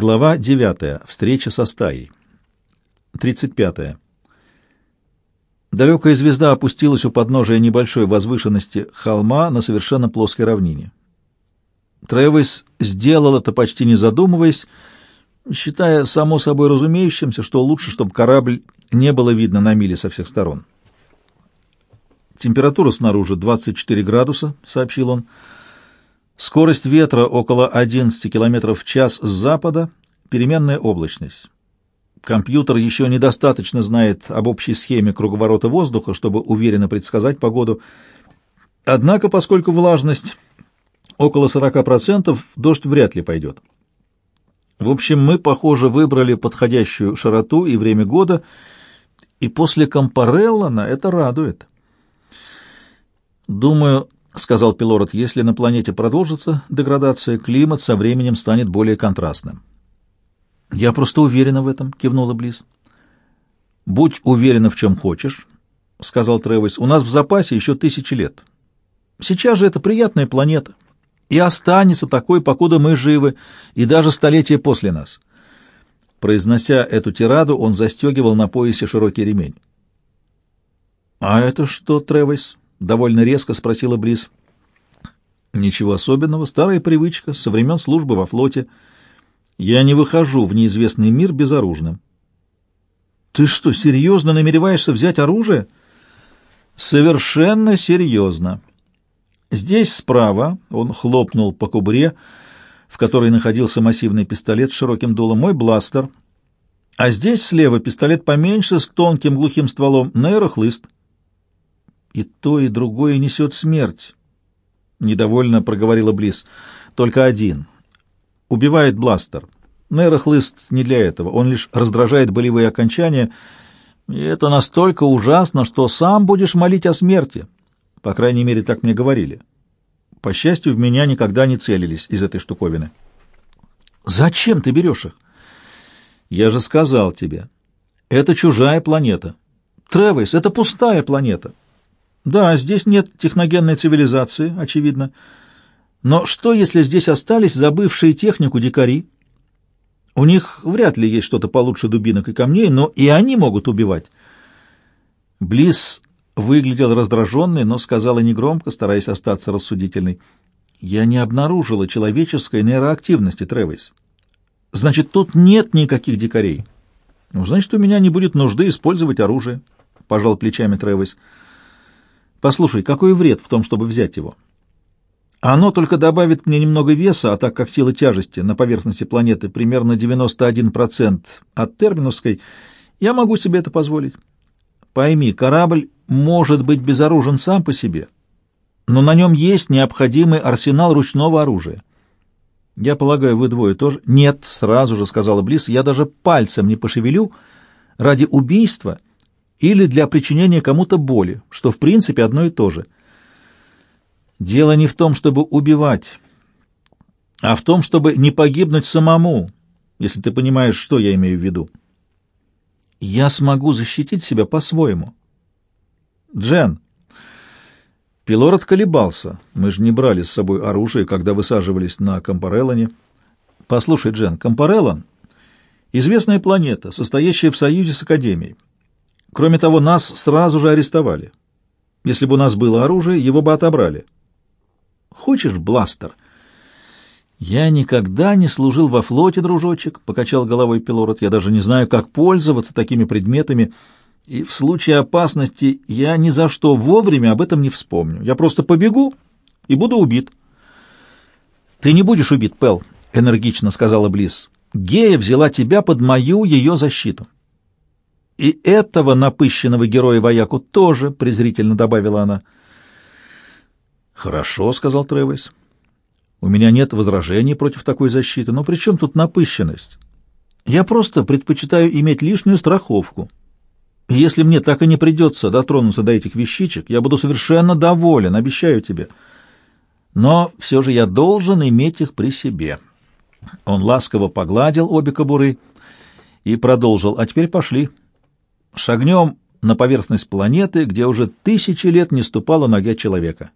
Глава 9. Встреча со стаей. 35. Далекая звезда опустилась у подножия небольшой возвышенности холма на совершенно плоской равнине. Тревис сделал это почти не задумываясь, считая само собой разумеющимся, что лучше, чтобы корабль не было видно на миле со всех сторон. «Температура снаружи 24 градуса», — сообщил он. «Скорость ветра около 11 км в час с запада, переменная облачность. Компьютер еще недостаточно знает об общей схеме круговорота воздуха, чтобы уверенно предсказать погоду. Однако, поскольку влажность около 40%, дождь вряд ли пойдет. В общем, мы, похоже, выбрали подходящую широту и время года, и после Компареллана это радует. «Думаю, — сказал Пилород, — если на планете продолжится деградация, климат со временем станет более контрастным». «Я просто уверена в этом», — кивнула Близ. «Будь уверена в чем хочешь», — сказал Тревис. «У нас в запасе еще тысячи лет. Сейчас же это приятная планета, и останется такой, покуда мы живы, и даже столетия после нас». Произнося эту тираду, он застегивал на поясе широкий ремень. «А это что, Тревис?» — довольно резко спросила Близ. «Ничего особенного. Старая привычка со времен службы во флоте. Я не выхожу в неизвестный мир безоружным». «Ты что, серьезно намереваешься взять оружие?» «Совершенно серьезно. Здесь справа...» — он хлопнул по кубре, в которой находился массивный пистолет с широким дулом, мой бластер. А здесь слева пистолет поменьше, с тонким глухим стволом, нейрохлыст. И то, и другое несет смерть. Недовольно проговорила Близ. Только один. Убивает бластер. Нейрохлыст не для этого. Он лишь раздражает болевые окончания. И это настолько ужасно, что сам будешь молить о смерти. По крайней мере, так мне говорили. По счастью, в меня никогда не целились из этой штуковины. Зачем ты берешь их? Я же сказал тебе. Это чужая планета. Тревис, это пустая планета. Да, здесь нет техногенной цивилизации, очевидно. Но что, если здесь остались забывшие технику дикари? У них вряд ли есть что-то получше дубинок и камней, но и они могут убивать. Близ выглядел раздраженный, но сказала негромко, стараясь остаться рассудительной. «Я не обнаружила человеческой нейроактивности, Тревис. Значит, тут нет никаких дикарей. Ну, значит, у меня не будет нужды использовать оружие», — пожал плечами Тревис. Послушай, какой вред в том, чтобы взять его? Оно только добавит мне немного веса, а так как сила тяжести на поверхности планеты примерно 91% от терминусской, я могу себе это позволить. Пойми, корабль может быть безоружен сам по себе, но на нем есть необходимый арсенал ручного оружия. Я полагаю, вы двое тоже? Нет, сразу же сказала Близ, я даже пальцем не пошевелю ради убийства или для причинения кому-то боли, что в принципе одно и то же. Дело не в том, чтобы убивать, а в том, чтобы не погибнуть самому, если ты понимаешь, что я имею в виду. Я смогу защитить себя по-своему. Джен. Пилород колебался. Мы же не брали с собой оружие, когда высаживались на Компареллоне. Послушай, Джен, Компареллон — известная планета, состоящая в союзе с Академией. Кроме того, нас сразу же арестовали. Если бы у нас было оружие, его бы отобрали. Хочешь бластер? Я никогда не служил во флоте, дружочек, покачал головой Пилород. Я даже не знаю, как пользоваться такими предметами, и в случае опасности я ни за что вовремя об этом не вспомню. Я просто побегу и буду убит. Ты не будешь убит, Пел, энергично сказала Близ. Гея взяла тебя под мою ее защиту. И этого напыщенного героя-вояку тоже, презрительно добавила она. Хорошо, сказал Тревис. У меня нет возражений против такой защиты, но при чем тут напыщенность? Я просто предпочитаю иметь лишнюю страховку. Если мне так и не придется дотронуться до этих вещичек, я буду совершенно доволен, обещаю тебе. Но все же я должен иметь их при себе. Он ласково погладил обе кобуры и продолжил. А теперь пошли. Шагнем на поверхность планеты, где уже тысячи лет не ступала нога человека.